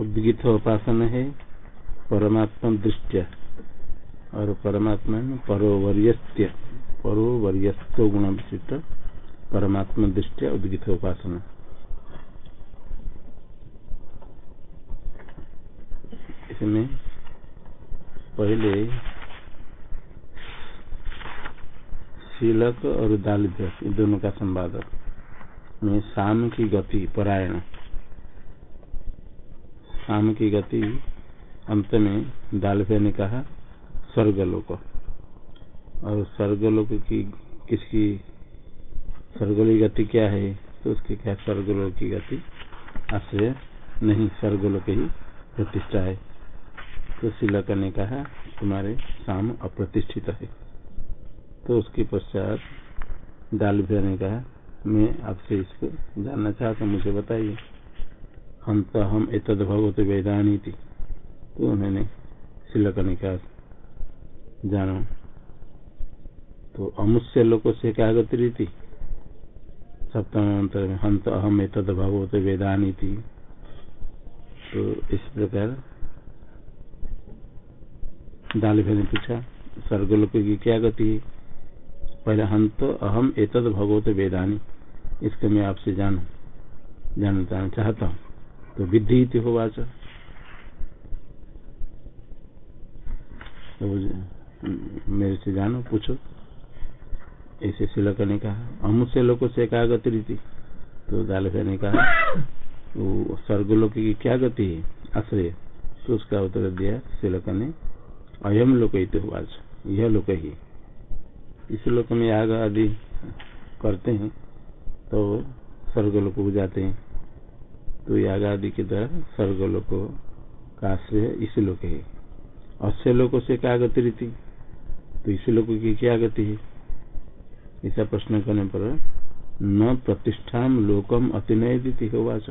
उद्गित उपासना है, परमात्मा दृष्टिया। और परमात्मा परोवर्यस्त्य परोवर्यस्तो गुण विशिष्ट परमात्मा दृष्टिया उद्गित उपासना इसमें पहले शीलक और दालिभ्य दोनों का संवाद। में शाम की गति, परायण। शाम की गति अंत में दालभ्य ने कहा, स्वर्गलोक। और स्वर्गलोक की, किसकी, स्वर्गलोक गति क्या है? तो उसकी क्या स्वर्गलोक की गति? आश्रय नहीं, स्वर्गलोक ही प्रतिष्ठा है। तो शिलक ने कहा, तुम्हारे शाम अप्रतिष्ठित है। तो उसके पश्चात दालभ्य ने कहा, मैं आपसे इसको जानना चाहता हूँ, मुझे बताइए। हम तो हम एतद भगवत वेदानी थी तो उन्होंने शिलक ने कहा जानो। तो अमुष्य लोगों से क्या गति रीति सप्तम अंतर में हम तो अहम एतद भगवत वेदानी थी तो इस प्रकार दालभ्य ने पूछा, स्वर्गलोक की क्या गति है? पहले हम तो अहम एतद भगवत वेदानी, इसको मैं आपसे जानू, जानना चाहता हूँ। तो विधि हो वाच। तो मेरे से जानो, पूछो। ऐसे शिलक ने कहा अमुष्य लोगों से क्या गति रीति। तो दालभ्य ने कहा, वो स्वर्गलोक की क्या गति है? आश्रय। तो उसका उत्तर दिया शिलक ने, अयम लोक वाच। यह लोक ही। इस लोक में याग आदि करते हैं तो स्वर्गलोक को जाते हैं। तो याग आदि के द्वारा स्वर्गलोक का आश्रय इस लोक है। अश्य लोक से क्या गति रीति तो इस लोक की क्या गति है? ऐसा प्रश्न करने पर न प्रतिष्ठा लोकम अतिनय दीति होवाच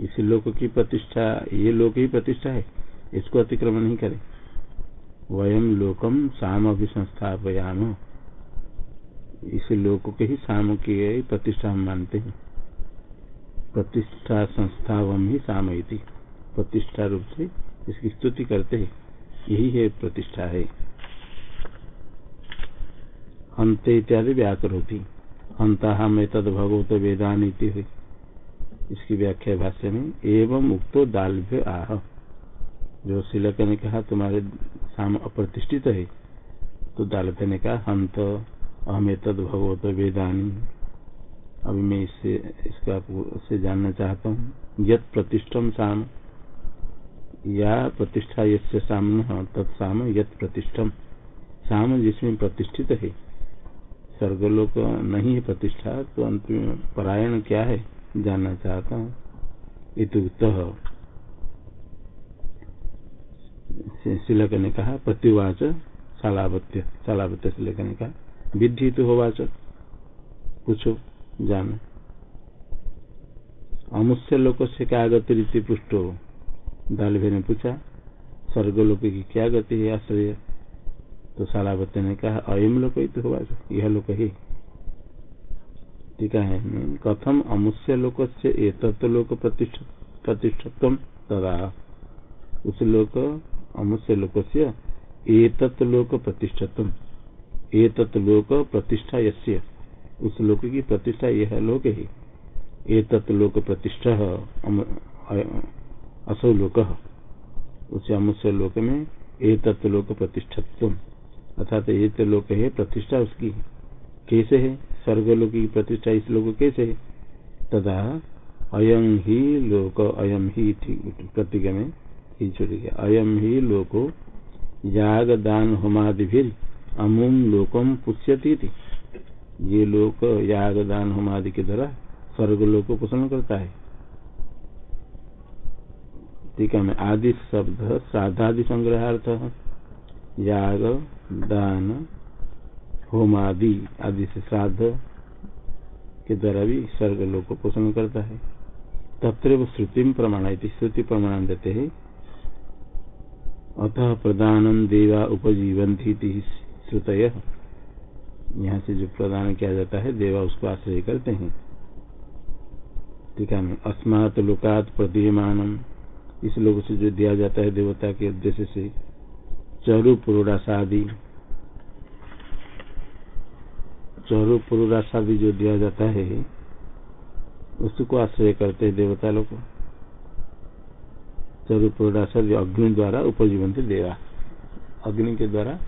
इस लोक की प्रतिष्ठा, ये लोक ही प्रतिष्ठा है, इसको अतिक्रमण नहीं करे। वयम लोकम साम अभी संस्थापयाम इस लोक के ही साम की प्रतिष्ठा हम मानते हैं। प्रतिष्ठा संस्थावम ही साम प्रतिष्ठा रूप से इसकी स्तुति करते हैं। यही है प्रतिष्ठा है। हंत इत्यादि व्याकर होती। हंता हम तद भगवत वेदान इसकी व्याख्या भाष्य में, एवं उक्तो दाल्भ्य आह। जो शिलक ने कहा, तुम्हारे साम अप्रतिष्ठित है तो दालते ने कहा हंत अहम तद भगवत वेदानी। अभी मैं इससे इसका से जानना चाहता हूँ। यद प्रतिष्ठम साम, या प्रतिष्ठा यसे साम तत्साम यद प्रतिष्ठम साम जिसमें प्रतिष्ठित है, स्वर्गलोक नहीं है प्रतिष्ठा तो अंतिम परायण क्या है? जानना चाहता हूँ। इतुक्त शिलक ने कहा प्रत्युवाच शालावत्य शालावत्य शिलक ने कहा विधि तो होवाच पूछो। जान अमुष्य लोक से क्या गति रीति पुष्ट? पुष्टो दालभे ने पूछा स्वर्गलोक की क्या गति है? आश्रय तो शालावत्य ने कहा, अयम लोक ही तो हुआ यह लोक ही। ठीक है कथम अमुष्य लोक से एक लोक प्रतिष्ठत्व तदा। उस लोक, अमुष्य लोक से एतत् लोक प्रतिष्ठतम। एतत् लोक प्रतिष्ठा यस्य उस लोक की प्रतिष्ठा यह लोक है। एतत् लोक प्रतिष्ठा असौ लोक उस अमुष्य लोक में एतत् लोक प्रतिष्ठत्व अर्थात एक लोक है, प्रतिष्ठा उसकी कैसे है? स्वर्गलोक की प्रतिष्ठा इस लोक कैसे है? तथा अयम ही लोक अयम ही प्रतिज्ञा में ही छुट गया अयम ही लोको याग दान होमादि भी अमुम लोकम पुष्यती थी ये लोक याग दान होमादि के द्वारा स्वर्ग लोक को पोषण करता है। ठीक है आदि शब्द श्राद्धादि संग्रहार्थ, याग, दान, होमादि आदि से श्राद्ध के द्वारा भी स्वर्ग लोक को पोषण करता है। तत्र श्रुति प्रमाण श्रुति प्रमाण देते हैं। अतः प्रदान देवा उपजीवंती श्रुत यहाँ से जो प्रदान किया जाता है, देवा उसको आश्रय करते हैं। ठीक है अस्मात लोकात प्रदीयमान इस लोग से जो दिया जाता है देवता के उद्देश्य से चरु पुरुराशादी चरु पुरुराशादी जो दिया जाता है, उसको आश्रय करते हैं देवता लोग। चरु पुरुराशादी अग्नि द्वारा उपजीवन देगा अग्नि के द्वारा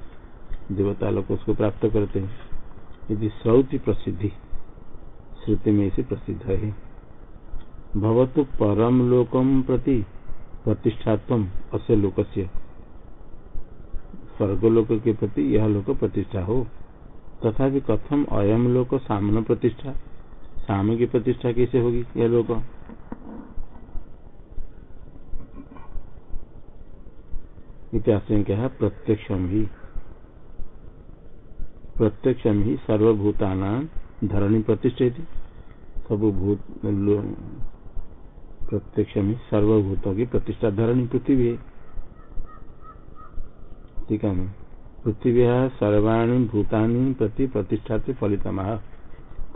देवता लोग उसको प्राप्त करते हैं। यदि श्रौति प्रसिद्धि, श्रुति में इसे प्रसिद्ध है। भवतु परम लोकम प्रति प्रतिष्ठात्म अस्य लोकस्य। स्वर्गलोक के प्रति यह लोक प्रतिष्ठा हो। तथा कथम अयम लोक सामन प्रतिष्ठा? साम की प्रतिष्ठा कैसे होगी यह लोक? इतिहास में क्या प्रत्यक्षम ही। प्रत्यक्षम ही सर्वभूता धरणी प्रतिष्ठा सब भूत प्रत्यक्ष में सर्वभूतों की प्रतिष्ठा धरणी पृथ्वी। है ठीक है पृथ्वी सर्वाणी भूतानी प्रति प्रतिष्ठा से फलितम।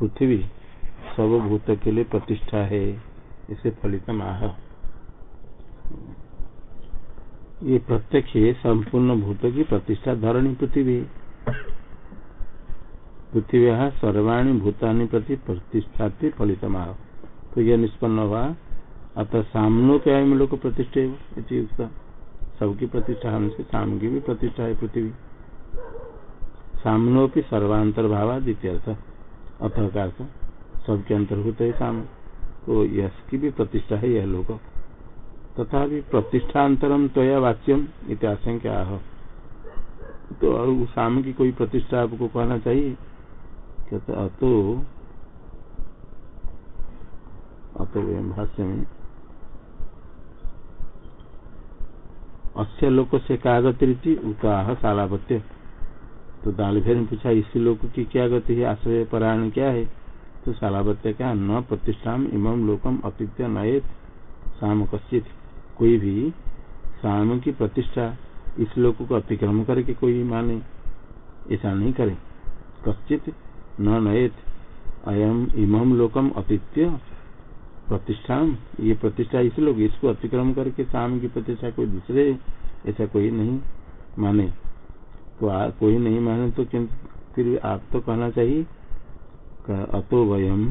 पृथ्वी सब भूत के लिए प्रतिष्ठा है, इसे फलितम। ये प्रत्यक्ष संपूर्ण भूत की प्रतिष्ठा धरणी पृथ्वी। पृथ्वी सर्वाणी भूतानी प्रति प्रतिष्ठा फलितम। तो यह निष्पन्न हुआ। अतः सामनो के अयम लोग प्रतिष्ठा सबकी प्रतिष्ठा होने से साम की भी प्रतिष्ठा है पृथ्वी। सामनो की सर्वांतर भाव द्वितीय अथ का सबके अंतर्भूत है साम तो यश की भी प्रतिष्ठा है यह लोग। तथा प्रतिष्ठान्तरम त्वया वाच्यम इतिहास क्या तो साम की कोई प्रतिष्ठा आपको कहना चाहिए? कहते, अतो अतो भाष्य में अस्य लोक से क्या गति उताह सालापत्य। तो दालभेर ने पूछा, इसी लोक की क्या गति है? आश्रय परायण क्या है? तो सालावत्य क्या न प्रतिष्ठा इमम लोकम अतिथ्य नए शाम कश्चित। कोई भी शाम की प्रतिष्ठा इस लोक को अतिक्रम करके कोई माने, ऐसा नहीं करे। कश्चित न नएत अयम इमम लोकम अतिथ्य प्रतिष्ठा ये प्रतिष्ठा इस लोग इसको अतिक्रम करके शाम की प्रतिष्ठा कोई दूसरे ऐसा कोई नहीं माने। तो आ, कोई नहीं माने तो फिर आप तो कहना चाहिए। अतो वयम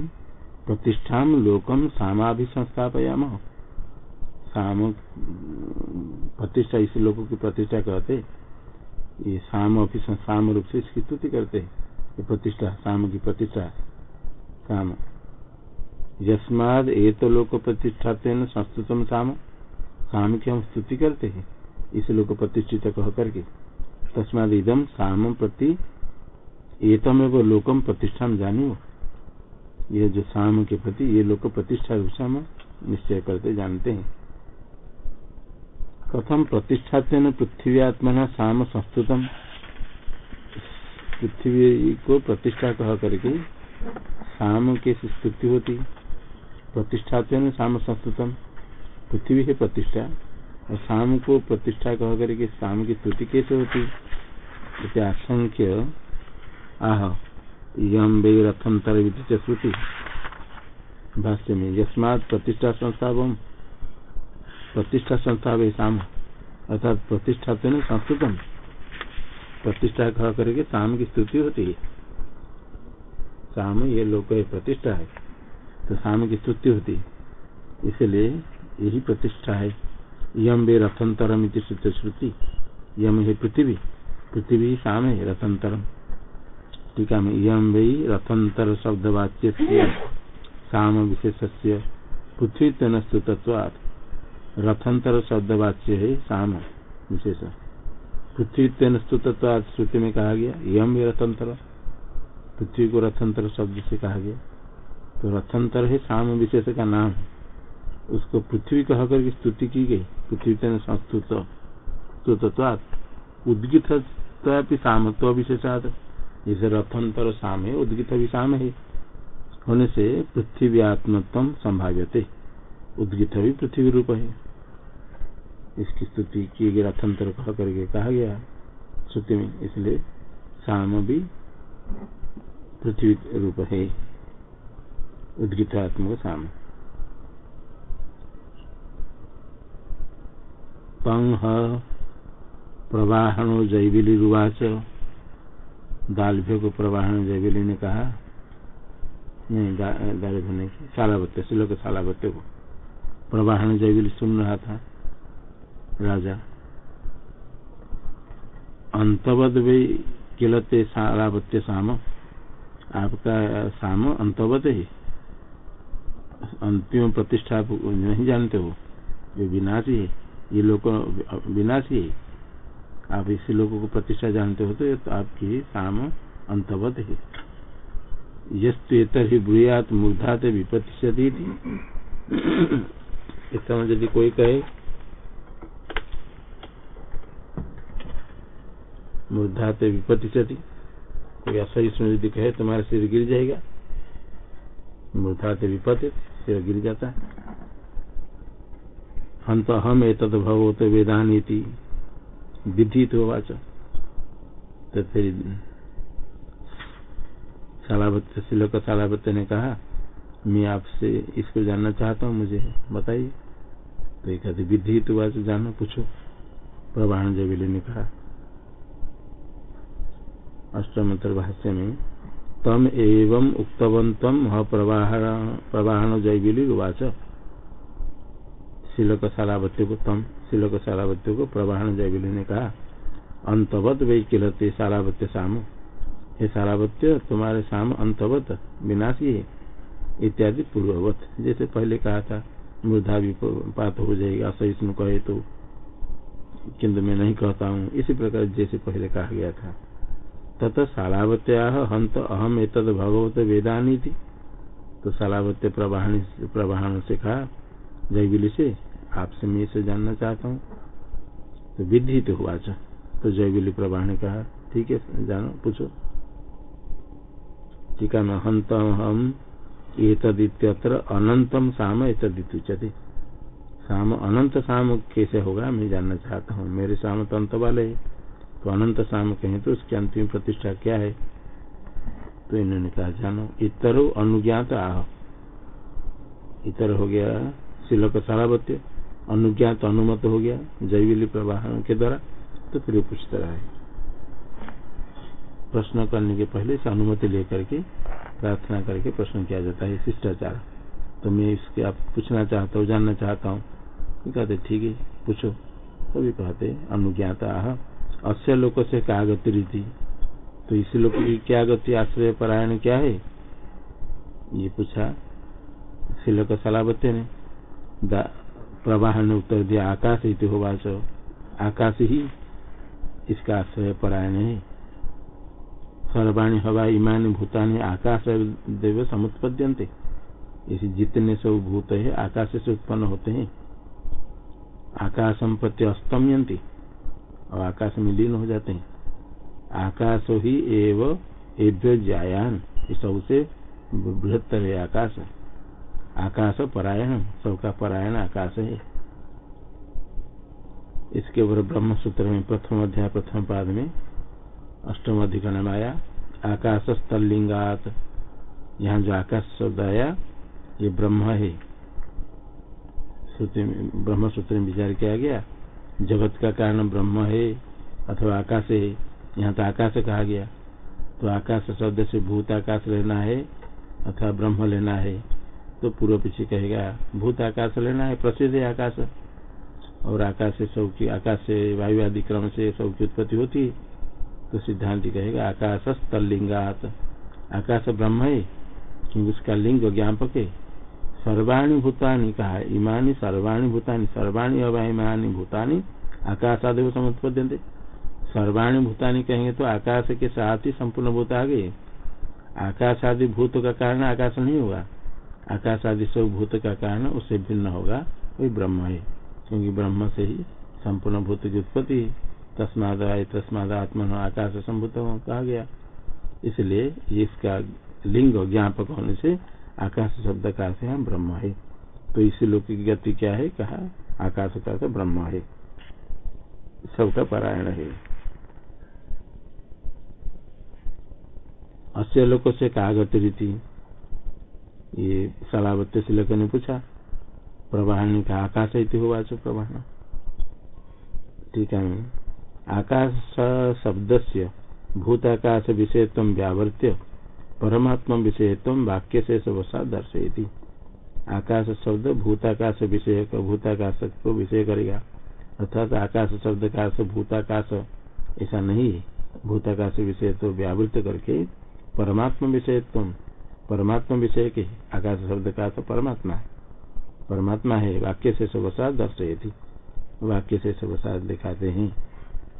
प्रतिष्ठा लोकम सामाभि संस्थापयाम साम प्रतिष्ठा इस लोगों की प्रतिष्ठा कहते। ये साम अभी साम रूप से इसकी स्तुति करते ये प्रतिष्ठा साम की प्रतिष्ठा साम यस्माद एक लोक प्रतिष्ठा संस्कृतम साम। साम की हम स्तुति करते हैं, इस लोक प्रतिष्ठित कह करके तस्माद इदम साम प्रति एतमेव लोकम प्रतिष्ठा जानी ये जो साम के प्रति, ये लोक प्रतिष्ठा हम निश्चय करते जानते हैं। कथम प्रतिष्ठा पृथ्वी आत्मा साम संस्तुतम? पृथ्वी को प्रतिष्ठा कह करके साम की स्तुति होती। प्रतिष्ठा तो शाम संस्कृतम। पृथ्वी है प्रतिष्ठा। और शाम को प्रतिष्ठा कह करके शाम की स्तुति कैसे होती? आशंक्य आह, यम वे रथंतर श्रुति। भाष्य में, यस्मात प्रतिष्ठा संस्थाव प्रतिष्ठा संस्था वे शाम अर्थात प्रतिष्ठा संस्कृतम। प्रतिष्ठा कह करके शाम की स्तुति होती है। शाम ये लोग प्रतिष्ठा है तो शाम की स्तुति होती है। इसलिए यही प्रतिष्ठा है। यम वे रथंतरम श्रुति यम है पृथ्वी। पृथ्वी शाम है रथंतरम। टीका में यम वे रथंतर शब्द वाच्य शाम विशेष पृथ्वी तेन रथंतर शब्द वाच्य है शाम विशेष। पृथ्वी तेन स्तुतत्वात् श्रुति में कहा गया, यम वे रथंतर। पृथ्वी को रथंतर शब्द से कहा गया। तो रथंतर है साम विशेष का नाम। उसको पृथ्वी कह करके स्तुति की गई, पृथ्वी तेन संस्तुत। उद्गित साम तो विशेषात जैसे रथंतर साम है, उद्गित भी साम है। होने से पृथ्वी आत्मत्म संभाव्यते। उद्गित भी पृथ्वी रूप है। इसकी स्तुति की गई, रथंतर कह करके कहा गया श्रुति में इसलिए शाम भी पृथ्वी रूप है। उद्गितात्मक शाम पंह जैविली रुवाच दालभ्य को प्रवाहण जैविली ने कहा, नहीं दालभ्य नहीं शालावत्य श्लोक शालावत्य को प्रवाहण जैविली सुन रहा था। राजा। अंतवद भी किलते सारावत्य साम। आपका साम अंतवत ही अंतिम प्रतिष्ठा नहीं जानते हो। ये विनाशी है। ये लोग विनाशी है। आप इसी लोगों को प्रतिष्ठा जानते हो तो, तो आपकी साम अंतवत है यस्तर ही ब्रुयात मुग्धात विपत्ति इस समय यदि कोई कहे मुग्धाते विपत्ति कोई असहिष्णु यदि कहे, तुम्हारा सिर गिर जाएगा। मूर्धाते विपत्ति, सिर गिर जाता है। हम तो हम एक भगवत वेदानीति तो वाच। तो फिर सालावत्य श्लोक सालावत्य ने कहा, मैं आपसे इसको जानना चाहता हूँ, मुझे बताइए। तो एक विधि तो वाच जानो, पूछो। प्रवाहन जबीली ने कहा अष्टम भाष्य में तम एवं उक्तवंतम प्रवाहन प्रवाहन जैविली उवाच शिलक सारावत्य को तम शिलक सारावत्य को प्रवाहन जयविली ने कहा अंतवत वे किलते सारावत्य साम? हे सारावत्य तुम्हारे साम अंतवत विनाशी है। इत्यादि पूर्ववत। जैसे पहले कहा था मृदा भी पात हो जाएगा, सहिष्णु कहे तो किंतु मैं नहीं कहता हूँ। इसी प्रकार जैसे पहले कहा गया था। तथा शालावत्या हंत अहम एतद भगवत वेदानी थी तो सालावत्य प्रवाहन प्रवाहन से कहा जयगिली से आपसे मैं इसे जानना चाहता हूँ। तो विधि तो हुआ तो जयगिली प्रभा ने कहा, ठीक है, जानो, पूछो। ठीक है मैं हंत हम एतदित्यत्र अनंतम साम एतदित्युचते साम अनंत साम कैसे होगा, मैं जानना चाहता हूँ। मेरे साम तो अंत वाले तो अनंत साम कहें तो उसकी अंतिम प्रतिष्ठा क्या है? तो इन्होंने कहा, जानो, इतरो अनुज्ञात आह। इतर हो गया शिलक सारावत्य अनुज्ञात अनुमत हो गया जैविली प्रवाह के द्वारा तो फिर पूछता रहा है। प्रश्न करने के पहले से अनुमति लेकर के प्रार्थना करके प्रश्न किया जाता है शिष्टाचार। तो मैं इसके आप पूछना चाहता हूँ, जानना चाहता हूँ। कहते, ठीक है, पूछो। तभी कहते, अनुज्ञाता अस्य लोक से क्या गति रीति? तो इस लोक की क्या गति आश्रय परायण क्या है? ये पूछा। शिलक सलावत्य ने। प्रवाह ने उत्तर दिया, आकाश ही तो आकाश ही इसका आश्रय परायण है। सर्वाणी हवा इमानी भूतानी आकाश देव समुत्पद्यंते इसे जितने सब भूत है, आकाश से उत्पन्न होते हैं। आकाशम प्रति अस्तमयंती और आकाश में लीन हो जाते हैं। आकाश ही एव एभ्य जायान। सबसे बृहत्तर है आकाश। आकाश परायण, सबका परायण आकाश है। इसके ऊपर ब्रह्म सूत्र में प्रथम अध्याय, प्रथम पाद में अष्टम अधिकरण आया आकाश स्थलिंगात यहाँ जो आकाश शब्द आया, ये ब्रह्म है। ब्रह्म सूत्र में विचार किया गया। जगत का कारण ब्रह्म है अथवा आकाश है। यहाँ तो आकाश कहा गया। तो आकाश शब्द से भूत आकाश लेना है अथवा ब्रह्म लेना है। तो पूर्व पीछे कहेगा, भूत आकाश लेना है, प्रसिद्ध है आकाश। और आकाश से सब की आकाश से वायु आदि क्रम से सब की उत्पत्ति होती है। तो सिद्धांत कहेगा आकाश तलिंगात आकाश ब्रह्म है, क्योंकि उसका लिंग ज्ञापक है। सर्वाणी भूतानी कहा इमानी सर्वाणी भूतानी सर्वाणी अवाइमानी भूतानी आकाश आदि को समुत्पद्यंते सर्वाणी भूतानी कहेंगे तो आकाश के साथ ही संपूर्ण भूत आ गए। आकाश आदि भूत का कारण आकाश नहीं होगा। आकाश आदि सब भूत का कारण उससे भिन्न होगा, वही ब्रह्म है। क्योंकि ब्रह्म से ही संपूर्ण भूत की उत्पत्ति तस्माद आय, तस्माद आत्मन आकाश संभूत कहा गया। इसलिए इसका लिंग ज्ञापक होने से आकाश शब्द का से हम ब्रह्म है तो इसी लोक की गति क्या है? कहा आकाश का तो ब्रह्म है सबका पारायण है। अस्य लोक से कहा गति रीति? ये सलावत्य से लेकर ने पूछा। प्रवाहन का आकाश इति हुआ प्रवाहन। ठीक है। आकाश शब्द से भूताकाश विषयत्व व्यावर्त्य। परमात्मा विषयत्व वाक्य से सबसा दर्शयती आकाश शब्द भूताकाश विषय भूताकाश को विषय करेगा। अर्थात आकाश शब्द का भूताकाश ऐसा नहीं भूताकाश विषय तो व्यावृत करके परमात्मा विषय तुम परमात्मा विषय के आकाश शब्द का तो परमात्मा है। परमात्मा है वाक्य से सबसा दर्शयती वाक्य से सबसा दिखाते हैं।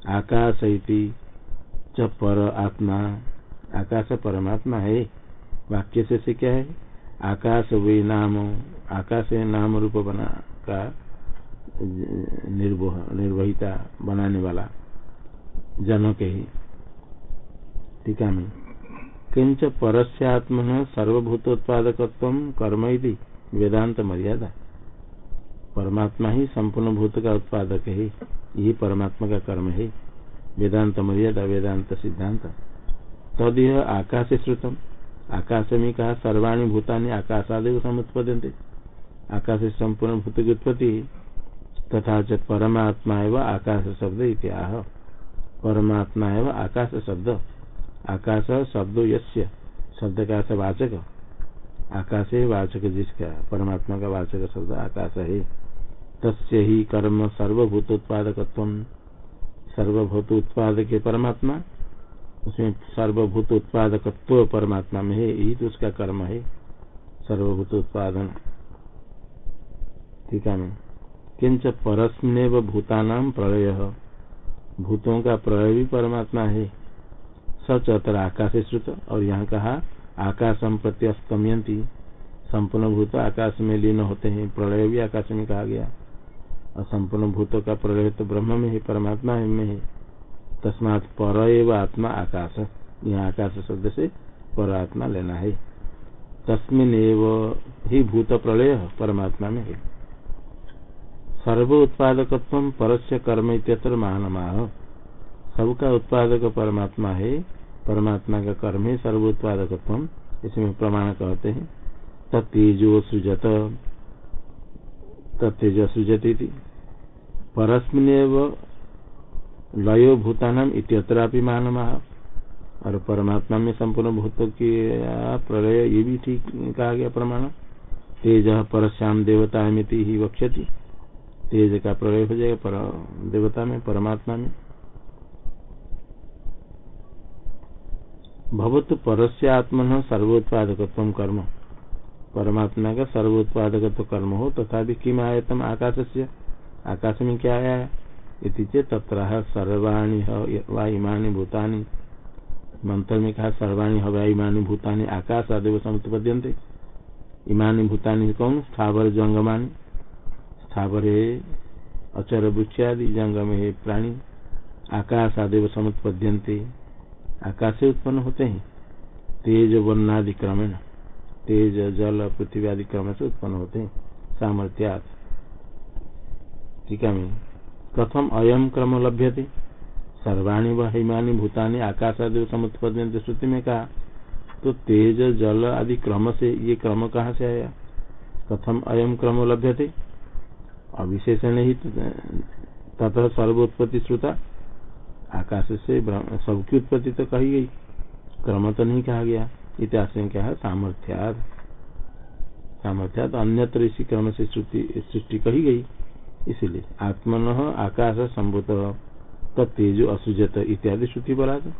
आकाश च पर आत्मा। आकाश परमात्मा है। वाक्य से, से क्या है? आकाश वे नाम आकाश नाम रूप बना का निर्वह निर्वहिता बनाने वाला जनों के ही। टीका में। किंच परस्यात्म सर्वभूतोत्पादक कर्म वेदांत मर्यादा। परमात्मा ही संपूर्ण भूत का उत्पादक है। यही परमात्मा का कर्म है। वेदांत मर्यादा वेदांत सिद्धांत। तद यह आकाश श्रुतम आकाश में कहा सर्वाणी भूतानी आकाशादेव समुत्पद्यंते आकाश से संपूर्ण भूत की उत्पत्ति, तथा च परमात्मा एवं आकाश शब्द इत्याह परमात्मा एवं आकाश शब्द आकाश शब्दो यस्य शब्द का वाचक। आकाश है वाचक जिसका परमात्मा का वाचक शब्द आकाश है। तस्य ही कर्म सर्वभूत उत्पादक सर्वभूत उत्पादक परमात्मा। उसमें सर्वभूत उत्पादक परमात्मा में है, यही तो उसका कर्म है। सर्वभूत उत्पादन। ठीक है किंच परस्मेव भूतानाम प्रलय। भूतों का प्रलय भी परमात्मा है। सच अतर आकाश श्रुत, और यहाँ कहा, आकाश आकाशम प्रत्यस्तमयंती संपूर्ण भूत आकाश में लीन होते हैं। प्रलय भी आकाश में कहा गया। और संपूर्ण भूतों का प्रलय तो ब्रह्म में है, परमात्मा में है। तस्मात पर आत्मा आकाश। यहाँ आकाश शब्द से पर आत्मा लेना है। तस्मिन ही भूत प्रलय परमात्मा में है। सर्व उत्पादक परस्य कर्म इतर माह सबका उत्पादक परमात्मा है, परमात्मा का कर्म है सर्व उत्पादक इसमें प्रमाण कहते हैं। तत्जो सृजत तत्ज सृजती परस्मिन लयो भूतानाम इत्यत्रापि मानव। और परमात्मा में संपूर्ण भूतों की प्रलय, ये भी ठीक कहा गया प्रमाण। तेज परश्याम देवता में ही वक्षति तेज का प्रलय हो जाएगा पर, देवता में, परमात्मा में। भगवत परस्य आत्मन सर्वोत्पादक कर्म। परमात्मा का सर्वोत्पादक कर्म हो, तथा किम आयतम आकाश से आकाश में क्या आया है? तत्र सर्वाणी इमानी भूतानी। मंत्र में कहा, सर्वाणी हवा इमानी भूतानी, आकाश आदि समुत्पद्यंते इमानी, भूतानी कौन? स्थावर, जंगमानी। स्थावर है अचर बुच्चादि जंगम है प्राणी। आकाश आदि समुत्पद्यंते आकाश से उत्पन्न होते हैं। तेज वर्णादि क्रमेण तेज, जल, पृथ्वी आदि क्रम से उत्पन्न होते हैं। सामर्थ्यात। टीका में कथम अयम क्रम लभ्य थे सर्वाणी व हिमानी भूतानी आकाश आदि समुत्पन्न श्रुति में कहा तो तेज, जल आदि क्रम से ये क्रम कहाँ से आया? कथम अयम क्रम लभ्य थे अविशेषण ही तथा सर्वोत्पत्ति श्रुता। आकाश से सबकी उत्पत्ति तो कही गई। क्रम तो नहीं कहा गया। इतिहास में क्या है? सामर्थ्याद सामर्थ्याद अन्यत्र इसी क्रम से सृष्टि कही गई। इसीलिए आत्मन आकाश संभूत तेजो असुजत इत्यादि श्रुति बोला था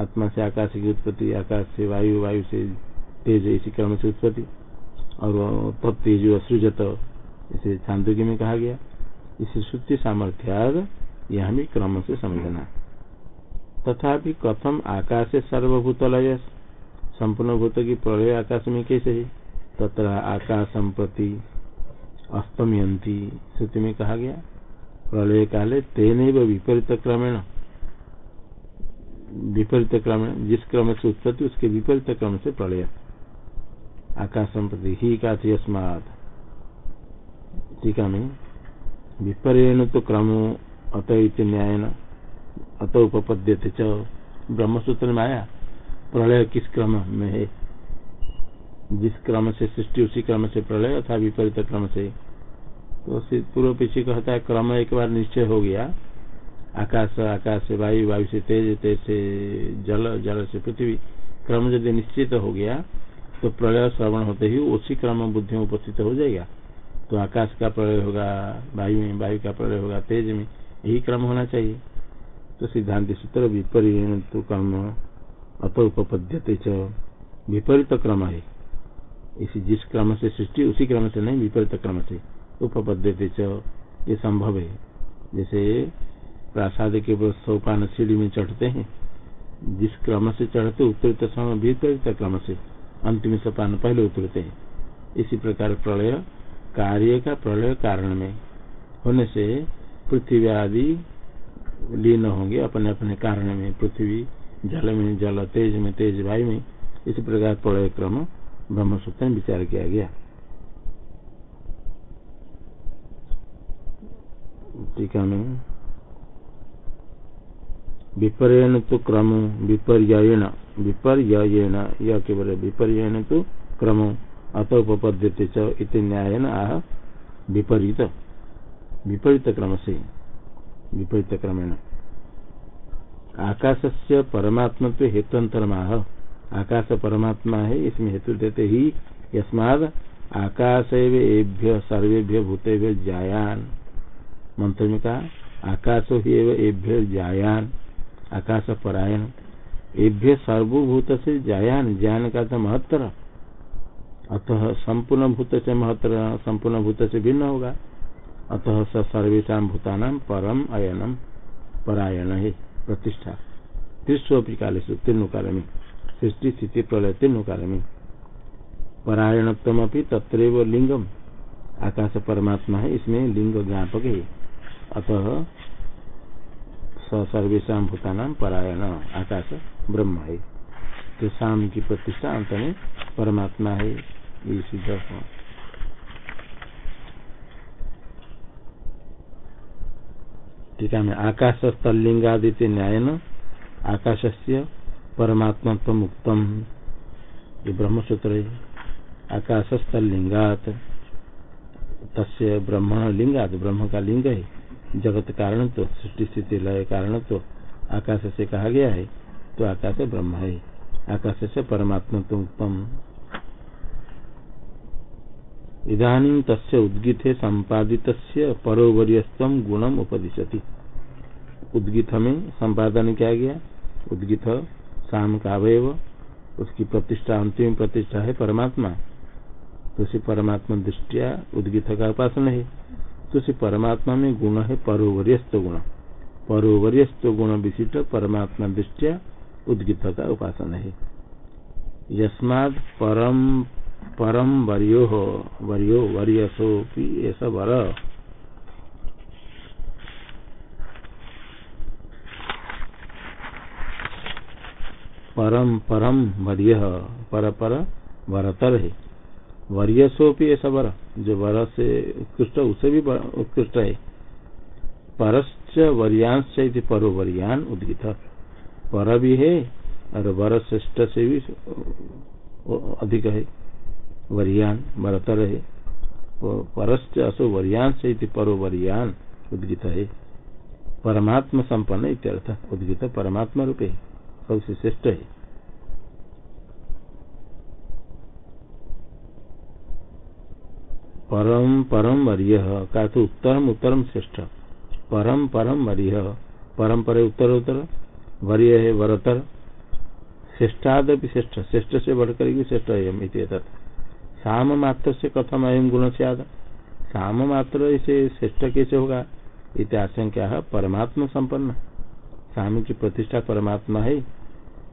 आत्मा से आकाश की उत्पत्ति, आकाश से वायु वायु से तेज, इसी क्रम से उत्पत्ति, और तब तेजो असुजत, इसे छांदोग्य में कहा गया। इसी श्रुति सामर्थ्याद यह भी क्रम से समझना। तथा कथम आकाश सर्वभूत लय संपूर्ण भूत की प्रलय आकाश में कैसे है? तथा आकाश प्रति अस्तमयंती श्रुति में कहा गया। प्रलय काले तेन विपरीत क्रमेण। विपरीत क्रम, जिस क्रम से उत्पत्ति, उसके विपरीत क्रम से प्रलय। आकाश संपत्ति ही का अस्मात टीका में विपर्यण तो क्रम अत न्याय न अत उपपद्य ब्रह्मसूत्र में आया। प्रलय किस क्रम में है? जिस क्रम से सृष्टि उसी क्रम से प्रलय अथा विपरीत क्रम से। तो पूर्व पीछे कहता है, क्रम एक बार निश्चय हो गया। आकाश आकाश से वायु वायु से तेज तेज से जल जल से पृथ्वी। क्रम यदि निश्चित हो गया तो प्रलय श्रवण होते ही उसी क्रम बुद्धि में उपस्थित हो जाएगा। तो आकाश का प्रलय होगा, वायु में, वायु का प्रलय होगा, तेज में, यही क्रम होना चाहिए। तो सिद्धांत सूत्र, विपरीत कर्म अत उपपद्यते विपरीत क्रम है। इसी जिस क्रम से सृष्टि, उसी क्रम से नहीं, विपरीत क्रम से। उपपद्यते ये संभव है। जैसे प्रासाद के सोपान सीढ़ी में चढ़ते हैं, जिस क्रम से चढ़ते, उत्तरित समय, विपरीत क्रम से, अंतिम सोपान पहले उतरते हैं। इसी प्रकार प्रलय, कार्य का प्रलय कारण में होने से पृथ्वी आदि लीन होंगे अपने अपने कारण में, पृथ्वी जल में, जल तेज में, तेज वायु में। इसी प्रकार प्रलय क्रम ब्रह्म सूत्र में विचार किया गया। टीका में विपर्यण तो क्रम विपर्यण विपर्यण यह केवल विपर्यण तो क्रम अतोपद्यते च न्याय आह विपरीत विपरीत क्रम से विपरीत क्रमेण। आकाश से परमात्मा तो हेतुअंतर माह आकाश परमात्मा है, इसमें हेतु देते ही यस्माद आकाश एभ्य, सर्वेभ्य भूतेभ्य जायान। मंत्र में कहा, आकाशो ही एभ्य जायान। आकाश परायण। एभ्य सर्वभूत से जायान ज्ञान का तो महत्तर। अतः संपूर्ण भूत से महत्तर, संपूर्ण भूत से भिन्न होगा। अतः स सर्वेशा भूतानाम परम अयनम परायण है, प्रतिष्ठा। त्रिस्वी काल से तीनों काल में। सृष्टि स्थिति प्रलय तीनों काल में परायणत्म अपनी तत्रैव लिंगम आकाश परमात्मा है इसमें लिंग ज्ञापक है अतः सर्वेशा भूतानाम परायण आकाश ब्रह्म है। तो शाम की प्रतिष्ठा अंत में परमात्मा है, ये सिद्ध टीका में आकाश स्थलिंगादित्य न्याय आकाश से परमात्मा मुक्तम ये ब्रह्मसूत्र है आकाश स्थलिंगात तस्य ब्रह्म लिंगात ब्रह्म का लिंग है जगत कारण तो सृष्टि स्थिति लय कारण तो आकाश से कहा गया है तो आकाश ब्रह्म है आकाश से परमात्मा तो उत्तम इधानी तस्य उद्गित संपादित परोवर्यस्तम गुणम उपदिशति। उद्गित में संपादन किया गया उद्गित शाम का अवयव, उसकी प्रतिष्ठा, अंतिम प्रतिष्ठा है परमात्मा। तो उसी परमात्मा दृष्टिया उद्गित का उपासन है। तो उसी परमात्मा में गुण है परोवर्यस्त गुण। परोवर्यस्त गुण विशिष्ट परमात्मा दृष्टिया उद्गित का उपासन है। यस्माद परम परम वर्यो वर्यो वर्यसो ऐसा वर। परम परम वर्य, पर पर वरतर है। वर्यसोपी ऐसा वर, जो वर से उत्कृष्ट, उसे भी उत्कृष्ट है। परश्च वर्यांश परो वर्यान उद्गित। पर भी है, और वर श्रेष्ठ से भी अधिक है। वरियान बरतर है। परश्च असो वरियान से परो वरियान उद्गित है। परमात्मा संपन्न इत्यर्थ उद्गित परमात्मा रूपे सबसे श्रेष्ठ है परम परम वर्य का तो उत्तरम उत्तरम श्रेष्ठ। परम परम वर्य परम पर उत्तर उत्तर, वर्य है वरतर। श्रेष्ठाद श्रेष्ठ श्रेष्ठ से बढ़कर भी श्रेष्ठ है साम मात्र से कथम अयम गुण से आदा साम मात्र इसे श्रेष्ठ कैसे होगा? इत आशंका है, परमात्मा संपन्न। साम की प्रतिष्ठा परमात्मा है।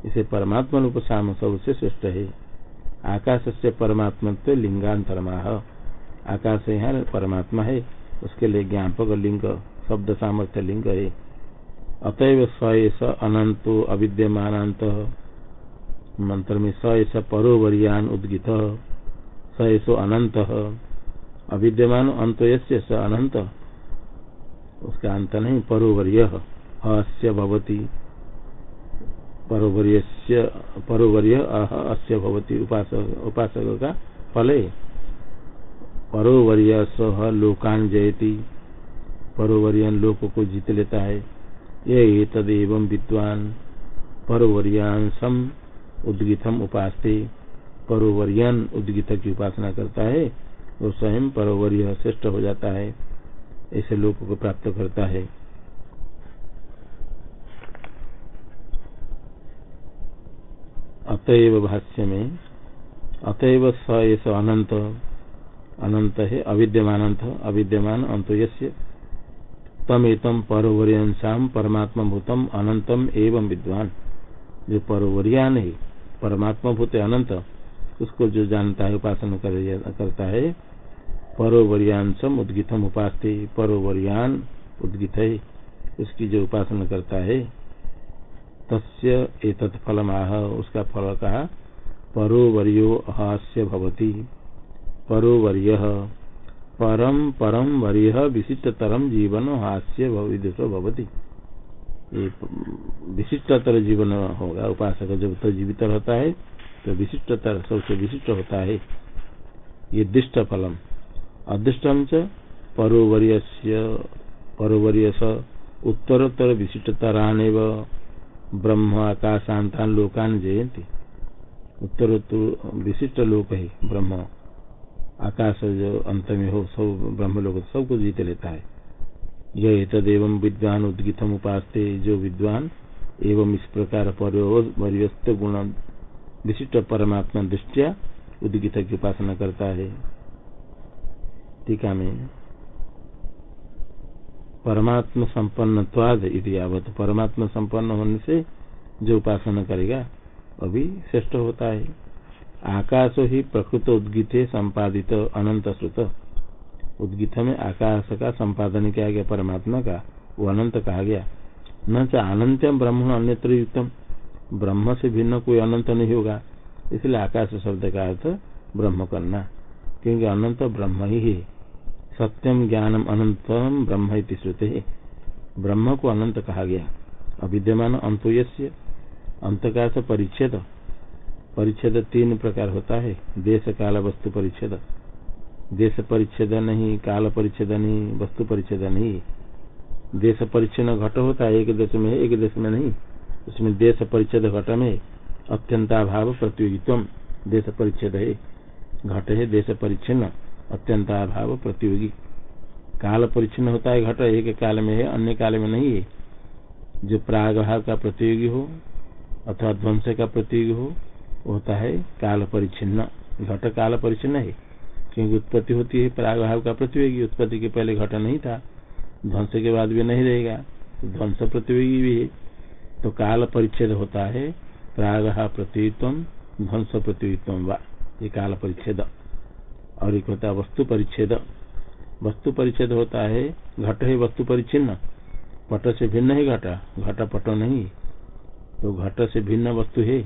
इसे परमात्मा रूप साम सबसे श्रेष्ठ है। आकाश से परमात्मा तो लिंगांतर आकाश यहाँ परमात्मा है, उसके लिए ज्ञापक लिंग, शब्द सामर्थ्य लिंग है। अतएव स अनंतो अविद्यमान मंत्र में स ऐसा परोवरियान उद्गित। स अनंत। अविद्यमान अंत स अनंत। उसका अंत नहीं, परोवर्य। अस्य भवती। परोवर्य परोवर्य अस्य भवती उपासक का फल। परोवर्य सह लोकान जयती। परोवर्यन लोक को जीत लेता है। ये तदेव विद्वान। परोवर्यांसम उद्गितम उपासते। परोवर्यन उद्गित की उपासना करता है, वो स्वयं परोवर्य श्रेष्ठ हो जाता है। ऐसे लोक को प्राप्त करता है। अतएव भाष्य में अतएव स एस अनंत अनंत है अविद्यमान अविद्यमान अंत यस्य तमेतम परोवर्यांशाम परमात्मा भूतम अनंतम एवं विद्वान। जो परोवर्यान है परमात्मा भूत अनंत उसको जो जानता है उपासना कर, करता है परोवर्यांशम उद्गितम उपास परोवर्यान उद्गित है उसकी जो उपासना करता है तस्य एतत् फलम आह उसका फल कहा परोवर्यो अहास्य भवती। परोवर्य परम परम वर्य विशिष्टतरम जीवन हास्य विदुषो भवती। ये विशिष्टतर जीवन होगा, उपासक जब तो जीवित रहता है तो विशिष्टतर सबसे विशिष्ट होता है। ये दिष्ट फलम। अदृष्टम च परोवर्य परोवर्य उत्तरोत्तर विशिष्टतरान ब्रह्म आकाशांतान लोकान, जयंती। उत्तर उत्तर विशिष्ट लोक है ब्रह्म। आकाश जो अंत में हो, सब ब्रह्म लोग सबको जीत लेता है। यह तदेव विद्वान उद्गितम उपासते, जो विद्वान एवं इस प्रकार परिव्यस्त गुण विशिष्ट परमात्मा दृष्टिया उद्गित की उपासना करता है। टीका में परमात्म संपन्न यावत। परमात्मा संपन्न होने से जो उपासना करेगा अभी श्रेष्ठ होता है। आकाश ही प्रकृत उद्गित संपादित, अनंत श्रुत। उद्गित में आकाश का संपादन किया गया, परमात्मा का, वो अनंत कहा गया। न च अनंत्यम ब्रह्म अन्यत्र युक्तम। ब्रह्म से भिन्न कोई अनंत नहीं होगा। इसलिए आकाश शब्द का अर्थ ब्रह्म करना। क्योंकि अनंत ब्रह्म ही है। सत्यम ज्ञानम अनंतम ब्रह्म श्रुते। ब्रह्म को अनंत कहा गया। अविद्यमान अंतो अंत का परिच्छेद। परिच्छेद तीन प्रकार होता है। देश, काल, वस्तु, परिच्छेद। देश परिच्छेद नहीं, काल परिच्छेद नहीं, वस्तु परिच्छेद नहीं। देश परिच्छेद घट होता है, एक देश में एक देश में नहीं। उसमें देश परिच्छेद घट में अत्यंताभाव प्रतियोगित्व देश परिच्छेद है, घट है, देश परिच्छिन्न। अत्यंताभाव प्रतियोगी काल परिच्छिन्न होता है, घट एक काल में है, अन्य काल में नहीं है। जो प्राग भाव का प्रतियोगी हो, अथवा ध्वंस का प्रतियोगी हो होता है काल परिच्छिन्न। घट काल परिच्छिन्न है, क्योंकि उत्पत्ति होती है प्राग भाव का प्रतियोगी। उत्पत्ति के पहले घट नहीं था, ध्वंस के बाद भी नहीं रहेगा तो ध्वंस प्रतियोगी भी है। तो काल परिच्छेद होता है प्राग प्रतियोगित्व ध्वंस प्रतियोगित्व ये काल परिच्छेद। और एक होता है वस्तु परिच्छेद। वस्तु परिच्छेद होता है, घट है वस्तु परिच्छिन्न। पट से भिन्न है घट घट पट नहीं। तो घट से भिन्न वस्तु है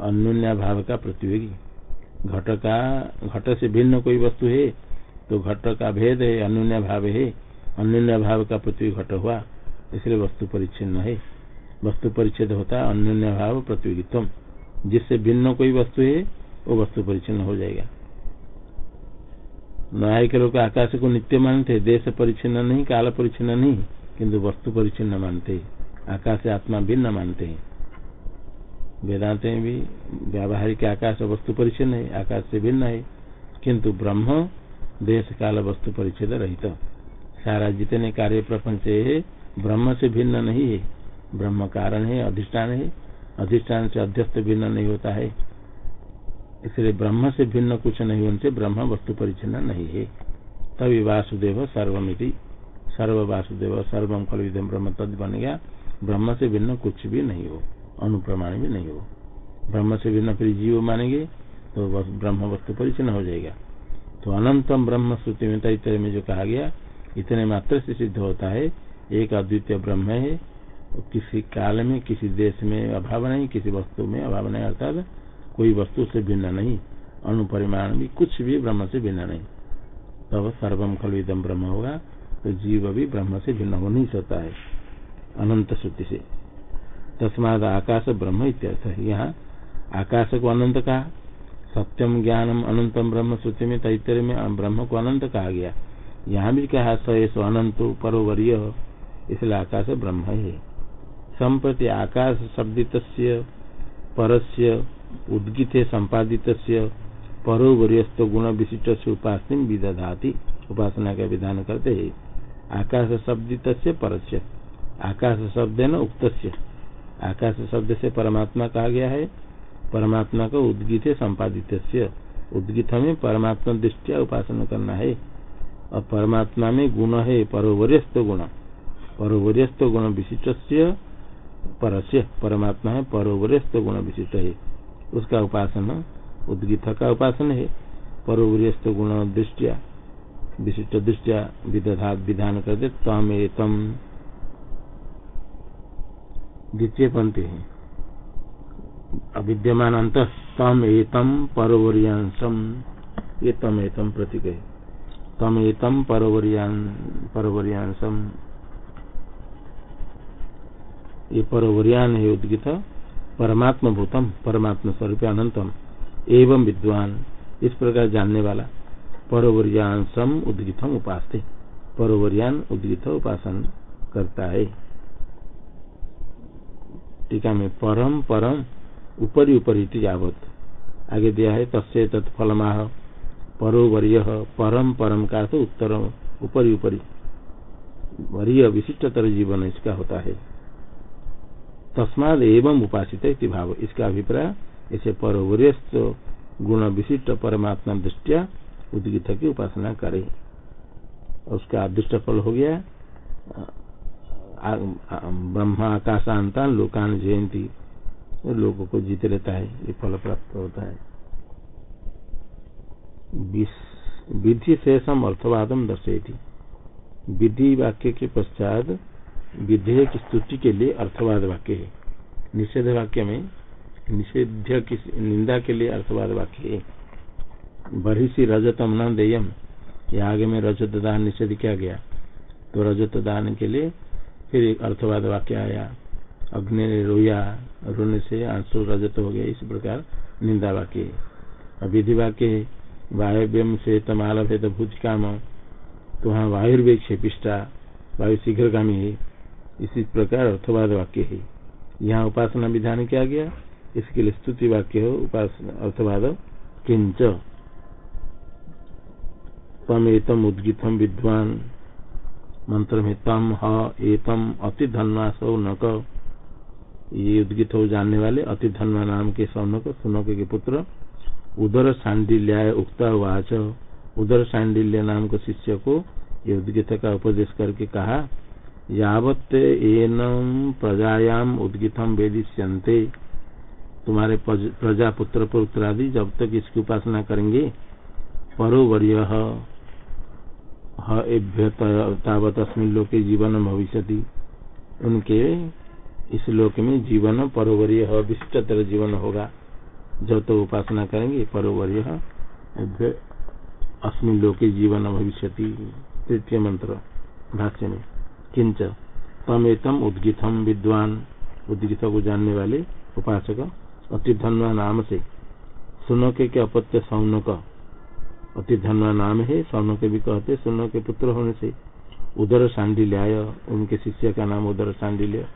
अन्य भाव का प्रतियोगी। घट का, घट से भिन्न कोई वस्तु है तो घट का भेद है अन्य भाव है। अन्य भाव का पृथ्वी घट हुआ, इसलिए वस्तु परिच्छिन्न है। वस्तु परिच्छेद होता है अन्य भाव प्रतियोगित्व। जिससे भिन्न कोई वस्तु है, वो वस्तु परिच्छिन्न हो जाएगा। न्यायिक लोग आकाश को नित्य मानते, देश परिच्छिन्न नहीं, काल परिच्छिन्न नहीं किंतु वस्तु परिच्छिन्न मानते, आकाश आत्मा भिन्न मानते। हैं वेदांत भी व्यावहारिक आकाश वस्तु परिचय है, आकाश से भिन्न है किंतु ब्रह्म, देश, काल, वस्तु परिच्छेद रहित। सारा जितने कार्य प्रपंच है, ब्रह्म से भिन्न नहीं है। ब्रह्म कारण है, अधिष्ठान है, अधिष्ठान से अध्यस्त भिन्न नहीं होता है। इसलिए ब्रह्म से भिन्न कुछ नहीं होने से ब्रह्म वस्तु परिचन्न नहीं है। तभी वासुदेव सर्वमिति, सर्व वासुदेव सर्वम कल ब्रह्म, तद बन गया। ब्रह्म से भिन्न कुछ भी नहीं हो, अनुप्रमाण भी नहीं हो। ब्रह्म से भिन्न फिर जीव मानेंगे तो ब्रह्म वस्तु परिचन्न हो जाएगा। तो अनंतम ब्रह्म श्रुति में तैतरे में जो कहा गया, इतने मात्र से सिद्ध होता है, एक अद्वितीय ब्रह्म है, किसी काल में, किसी देश में अभाव नहीं, किसी वस्तु में अभाव नहीं, अर्थात कोई वस्तु से भिन्न नहीं, अनुपरिमाण भी, कुछ भी ब्रह्म से भिन्न नहीं। तब सर्वम खल इदम ब्रह्म होगा तो जीव भी ब्रह्म से भिन्न हो नहीं सकता है। अनंत श्रुति से। तस्माद आकाश ब्रह्म इत्यर्थ है। यहाँ आकाश को अनंत कहा। सत्यम ज्ञानम अनंतम ब्रह्म श्रुति में तैतरे में ब्रह्म को अनंत कहा गया। यहाँ भी कहा, स अनंत परोवर्य इसलिए आकाश ब्रह्म है संप्रति आकाश शब्दित परस्य उद्गित संपादित परोवरियस्त गुण विशिष्ट से उपासना विदधाति। उपासना का विधान करते है। आकाश शब्दित परस्य। आकाश शब्द है न उक्त आकाश शब्द से परमात्मा कहा गया है? परमात्मा को उद्गित संपादित उद्गित में परमात्मा दृष्टिया उपासना करना है। और परमात्मा में गुण है परोवरियस्त गुण। परोवरियस्त गुण विशिष्ट परस्य। परमात्मा है परोवरियस्त गुण विशिष्ट है। उसका उपासना, उद्गित का उपासना है। परोवरियस्त गुण दृष्टिया विशिष्ट दृष्टिया विदधा, विधान कर दे तम एतम द्वितीय पंक्ति है। अविद्यमान अंत तम एतम परोवरियांशम एतम एतम प्रतीक है। तम एतम परोवरियांशम ये परोवरियान है उद्गित। परमात्म भूतम परमात्म स्वरूप अनंतम, एवं विद्वान। इस प्रकार जानने वाला परोवरियांशम उद्गितम उपासते, परोवरियान उद्गित उपासन करता है। टीका में परम परम ऊपरी ऊपरी यावत। आगे दिया है, तस्य तत्फलमाह परोवर्य परम परम का तो उत्तर ऊपरी ऊपरी वरीय विशिष्टतर जीवन इसका होता है। तस्माद एवं उपासित भाव। इसका अभिप्राय ऐसे परोवर्यस्त गुण विशिष्ट परमात्मा दृष्टिया उद्गित की उपासना करे। उसका अदृष्ट फल हो गया ब्रह्मा आकाशांता लोकान जयंती। लोगों को जीत लेता है, ये फल प्राप्त होता है। विधि शेषम अर्थवादम दर्शेती विधि वाक्य के पश्चात विधेय की स्तुति के लिए अर्थवाद वाक्य है। निषेध वाक्य में निषेध की निंदा के लिए अर्थवाद वाक्य है। बरहिसी रजतम न देयम आगे में रजत दान निषेध किया गया। तो रजत दान के लिए फिर एक अर्थवाद वाक्य आया। अग्नि ने रोया रोने से आँसू रजत हो गया इस प्रकार निंदा वाक्य विधि वाक्य है, वायव्यम से तमाल भेद भूत काम तो वहाँ वायुर्वेग से पिष्टा, वायु शीघ्रगामी है। इसी प्रकार अर्थवाद वाक्य है। यहाँ उपासना विधान किया गया। इसके लिए स्तुति वाक्य हो उपासना अर्थवाद। किंच। तम एतम उद्गितम विद्वान। मंत्र में तम हतम अति धनवा सौनक ये उद्गित हो जानने वाले अति धनवा नाम के सौनक, सुनक के पुत्र। उदर सांडिल्याय उक्ता वाच। उदर सांडिल्य नाम के शिष्य को ये उद्गित का उपदेश करके कहा यावत एनम प्रजायाम उद्गितम वेदिष्यंते तुम्हारे प्रजा पुत्र पुत्र आदि जब तक इसकी उपासना करेंगे, परोवर्य तावत अस्मिन लोके जीवन भविष्य उनके इस लोक में जीवन परोवर्य, विशिष्टतर जीवन होगा। जब तो उपासना करेंगे, परोवर्य अस्मिन लोके जीवन भविष्य तृतीय मंत्र, भाष्य में। किंच तमेतम उद्गितम विद्वान। उद्गित को जानने वाले उपासक अति धनवा नाम से। सुनो के अपत्य सौन का अति धनवा नाम है सौन के भी कहते सुनो के पुत्र होने से। उदर सांडिल्याय उनके शिष्य का नाम उदर सांडिल्य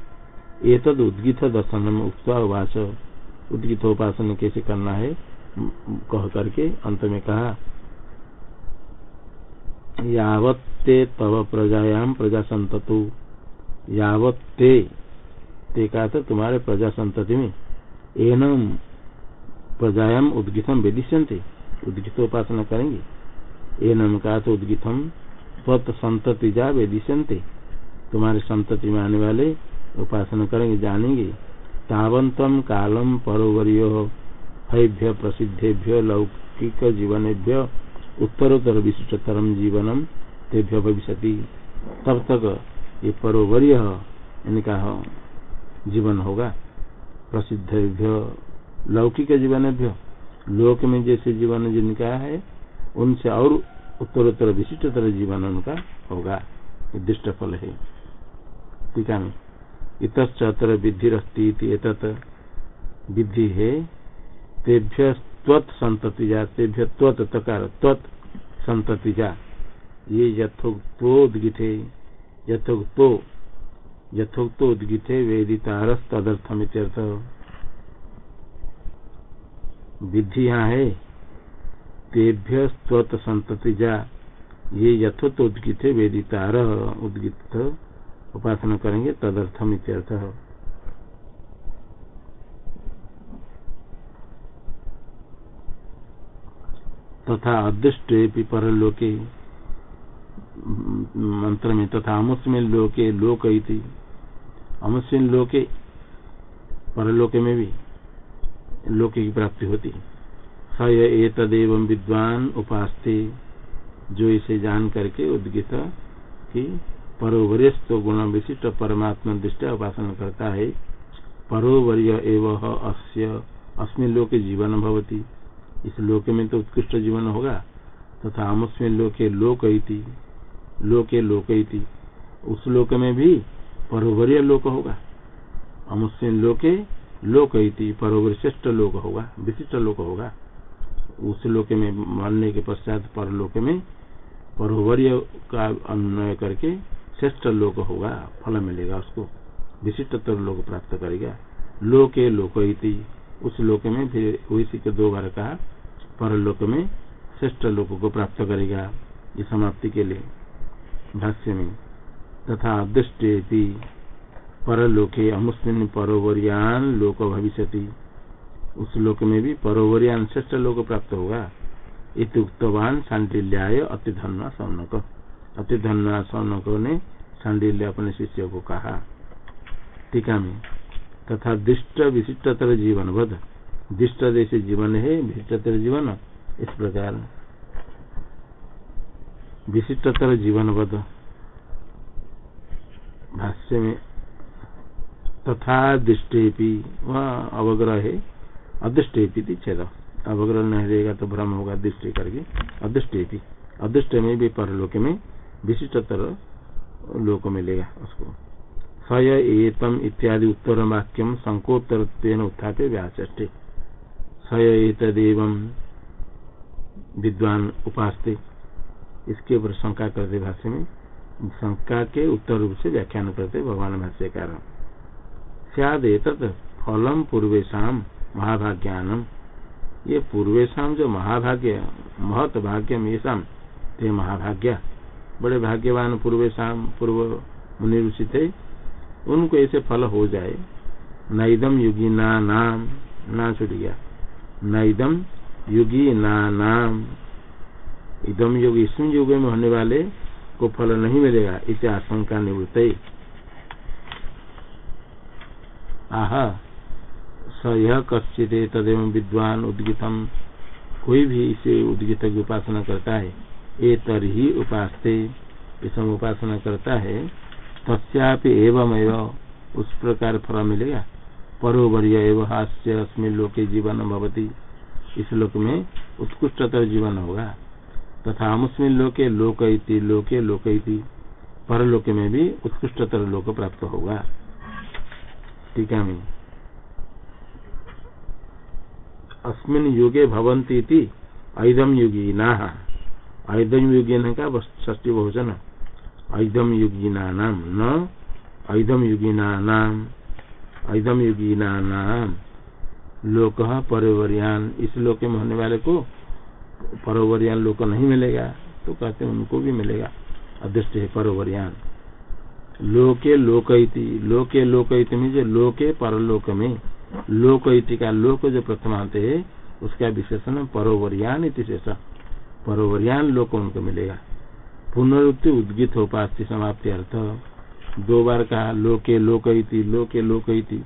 ये तद उद्गित दर्शन उत्सव उपास उद्गित उपासन कैसे करना है? कह करके अंत में कहा यावत्ते तव प्रजायाम प्रजा संतु यावत्ते ते कहा था तुम्हारे प्रजा संतति में। एनम प्रजायाम उद्गितम वेदिष्यंते उद्गित उपासना करेंगे। एनम कहा तो उद्गितम तत् संतति जा वेदिष्यंते तुम्हारे संतति में आने वाले उपासना करेंगे, जानेंगे। तावंतम कालम परोवरियो, हेभ्य प्रसिद्धेभ्य लौकिक जीवनेभ्य उत्तरोत्तर विशिष्टतरम जीवनम तेभ्य भविष्य तब तक ये परोवरीय, इनका जीवन होगा। प्रसिद्धेभ्य लौकिक जीवनेभ्य लोक में जैसे जीवन जिनका है, उनसे और उत्तरोत्तर विशिष्टतर जीवन उनका होगा। निर्दिष्ट फल है। टीका में इतर विधि रस्ती विधि है, तेभ्य त्वत संतति जा तेभ्य त्वत तकार, त्वत संतति जा ये यथोक्तोदगित है यथोक्तो यथोक्त उद्गित वेदितारस तदर्थम विधि यहाँ है। तेभ्य स्तोत संतति जा ये यथोक्त उद्गित वेदितार उद्गित उपासना करेंगे तदर्थम इत्यर्थ तथा अदृष्ट परलोके मंत्र में तथा अमुस्मिन लोके लोक अमुस्मिन लोके परलोके में भी लोके की प्राप्ति होती। स ये तदेव विद्वान उपास्ते, जो इसे जान करके उद्गित की परोवरियस्त गुण विशिष्ट परमात्मा दृष्टि उपासना करता है। परोवर्य एवं अस्य, अस्मिन लोके जीवन भवती। इस लोके में तो उत्कृष्ट जीवन होगा। तथा तो अमुस्मिन लोके लोक लोके लोक उस लोक में भी परोवरीय लोक होगा। अमुस्लिम लोके लोक परोवर श्रेष्ठ लोक होगा, विशिष्ट लोक होगा। उस लोक में मरने के पश्चात परलोक में परोवर्य का अन्वय करके श्रेष्ठ लोक होगा, फल मिलेगा उसको। विशिष्टतर लोक प्राप्त करेगा। लोके लोक उस लोक में फिर वही के दो बार कहा, परलोक में श्रेष्ठ लोक को प्राप्त करेगा ये समाप्ति के लिए भाष्य में। तथा दृष्टि परलोके अमुस्लिन परोवरियान लोक भविष्य उस लोक में भी परोवरियान श्रेष्ठ लोक प्राप्त होगा। उक्तवान सांडिल्याय अति धन्वा सौनक। अति धन्वा सौनक ने सांडिल्य अपने शिष्य को कहा। टीका में तथा दृष्ट विशिष्टतर जीवन बध दृष्ट जैसे जीवन है, विशिष्टतर जीवन, इस प्रकार। विशिष्टतर जीवन बद भाष्य में तथा दृष्टि वह अवग्रह है अदृष्टि छेद। अवग्रह नहीं रहेगा तो भ्रम होगा, दृष्टि करके। अदृष्टि अदृष्ट में भी परलोक में विशिष्टतर लोक मिलेगा उसको। सय एतम इत्यादि उत्तर वाक्यम संकोत्तर उत्थाप्य व्याचे सय एतदेव विद्वान उपास्ते। इसके ऊपर शंका करते भाष्य में, शंका के उत्तर रूप से व्याख्यान करते भगवान भाष्यकार सियाद फलम पूर्वेशम महाभाग्यानम। ये पूर्वेशम जो महाभाग्य, महत भाग्यम ये शाम ते महाभाग्य। बड़े भाग्यवान पूर्वेशम पूर्व मुनि ऋषि थे। उनको ऐसे फल हो जाए। नईदम युगी ना नाम, ना छुट गया। नईदम युगी ना नाम। इदम युग इस युग में होने वाले को फल नहीं मिलेगा, इसे आशंका निवृत्त आह, स यह कश्चित तदेव विद्वान उद्गितम। कोई भी इसे उद्गित की उपासना करता है, ये तर ही उपासते। इसम उपासना करता है तस्यापि एवं एवं उस प्रकार फल मिलेगा। परोवर्य एवं हास्य अस्मिन लोके जीवन भवती। इस लोक में उत्कृष्टतर जीवन होगा। तथा मुस्मिन लोके लोक लोके लोक परलोक में भी उत्कृष्टतर लोक प्राप्त होगा। टीका में अस्मिन युगे भवंती ऐदम युगी ना ऐदम युगी का ष्टी बहुजन ऐदम युगी नाम न ऐदम युगी नाम ऐदम युगी नाम लोक परिवर्यान इस लोक में होने वाले को परोवरियान लोक नहीं मिलेगा तो कहते हैं उनको भी मिलेगा। अदृष्ट है परोवरियान लोके लोकइति लोके लोकइति में जो लोके परलोक में लोकइति का लोक जो प्रथमांत है, उसका विशेषण परोवरियान इति शेष। परोवरियान लोक उनको मिलेगा। पुनरुक्ति उद्गित पास्ती समाप्ति अर्थ। दो बार कहा, लोके लोक लोके लोकइति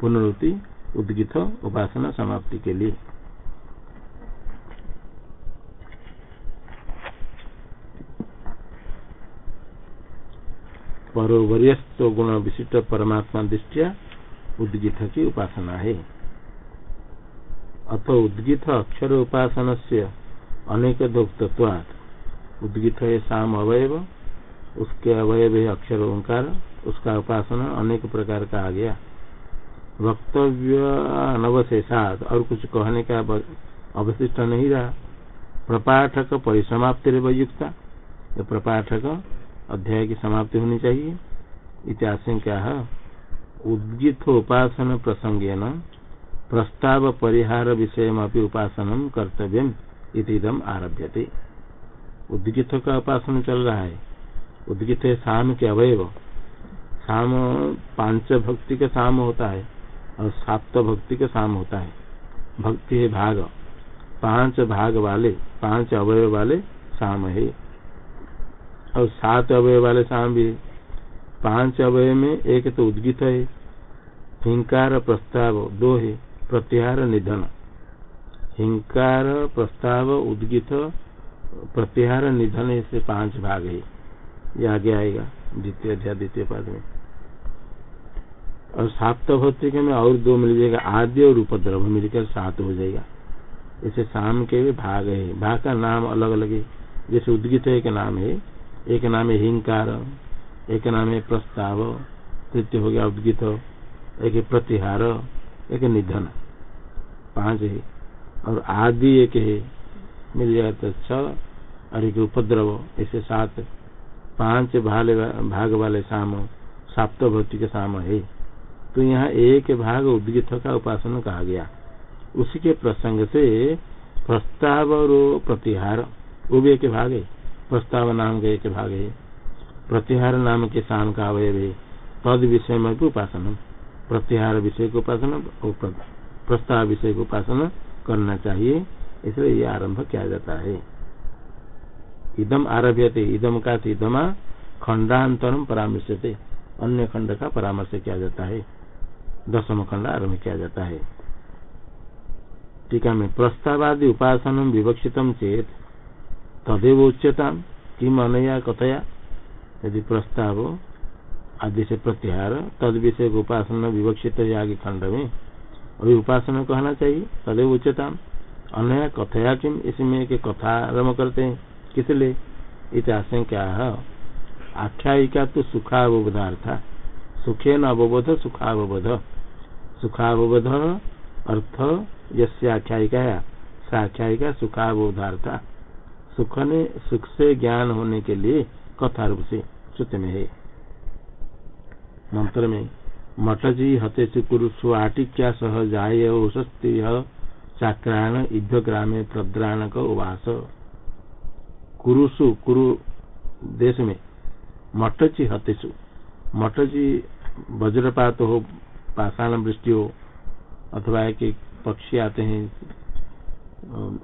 पुनरुक्ति उद्गित उपासना समाप्ति के लिए। परोवरियस्त गुण विशिष्ट परमात्मा दृष्टिया उद्गित की उपासना है। अथ उद्गित अक्षर उपासन से अनेक दोक्तत्वात्। उद्गित है शाम अवयव, उसके अवयव है अक्षर ओंकार, उसका उपासना अनेक प्रकार का आ गया। वक्तव्य अनवशेषात और कुछ कहने का अवशिष्ट नहीं रहा। प्रपाठक परिसमाप्ति युक्ता प्रपाठक अध्याय की समाप्ति होनी चाहिए। इतिहास क्या उद्गित उपासन प्रसंगेन प्रस्ताव परिहार विषय उपासन कर्तव्य इतम आरभ्य उद्गित का उपासन चल रहा है। उद्गित है शाम के अवयव। शाम पाँच भक्ति का शाम होता है और सात भक्ति का शाम होता है। भक्ति है भाग। पाँच भाग वाले, पाँच अवयव वाले शाम है। और सात अवयव वाले शाम भी पाँच अवयव में एक तो उद्गित है, हिंकार प्रस्ताव दो है, प्रत्याहार निधन। हिंकार प्रस्ताव, उद्गित प्रत्याहार निधन से पाँच भाग है। ये आगे आएगा, द्वितीय अध्याय, द्वितीय पद में। और सात भौतिक में और दो मिल जाएगा आद्य और उपद्रव मिलकर सात हो जाएगा। इसे शाम के भी भाग है। भाग का नाम अलग अलग है। जैसे उद्गित एक नाम है। एक नाम है हिंकार, एक नाम है प्रस्ताव, तृतीय हो गया उद्गित, एक प्रतिहार एक निधन। पाँच है। और आदि एक है। मिल जाए तो और उपद्रव ऐसे सात पाँच भाले भाग वाले शाम साप्त शाम है। तो यहाँ एक भाग उद्गित का उपासन कहा गया। उसी के प्रसंग से प्रस्ताव और प्रतिहार, वो भी एक भाग है। प्रस्ताव नाम का एक भाग है। प्रतिहार नाम के शाम का अवयव है पद विषय में भी उपासन। प्रत्याहार विषय को उपासना प्रस्ताव विषय को उपासना करना चाहिए। इसलिए ये आरंभ किया जाता है। इदम आरभ्य इदम का इदमा खंडांतरम परामर्श अन्य खंड का परामर्श किया जाता है। दसम खंड आरंभ किया जाता है। टीका में प्रस्तावादि उपासन विवक्षित चेत, तदेव उच्चता किम अनया कथया? यदि प्रस्ताव, आदि से प्रत्याहार, तद विषय उपासना विवक्षित आगे खंड में। अभी उपासना कहना चाहिए, तदेव उच्चता अनया कथया किम? इसमें एक कथा आरंभ करते हैं। किस लिए? इतिहास क्या आख्यायिका तो सुखावबोधार्था। सुखे न अवबोध, सुखावबोध। सुखावबोध अर्थ यख्यायिका साख्यायिका सुखावबोधार्था। सुख ने, सुख से ज्ञान होने के लिए कथा रूप से सूत्र में है। मंत्र में मठ जी हते से कुरुसु आटिक्या सह जाय ओषस्ति चाक्रायण इभ्य ग्रामे प्रद्राणक उवास कुरुसु, कुरु देश में मटची हतेसु मटची वज्रपात हो, पाषाण वृष्टि हो, अथवा एक पक्षी आते हैं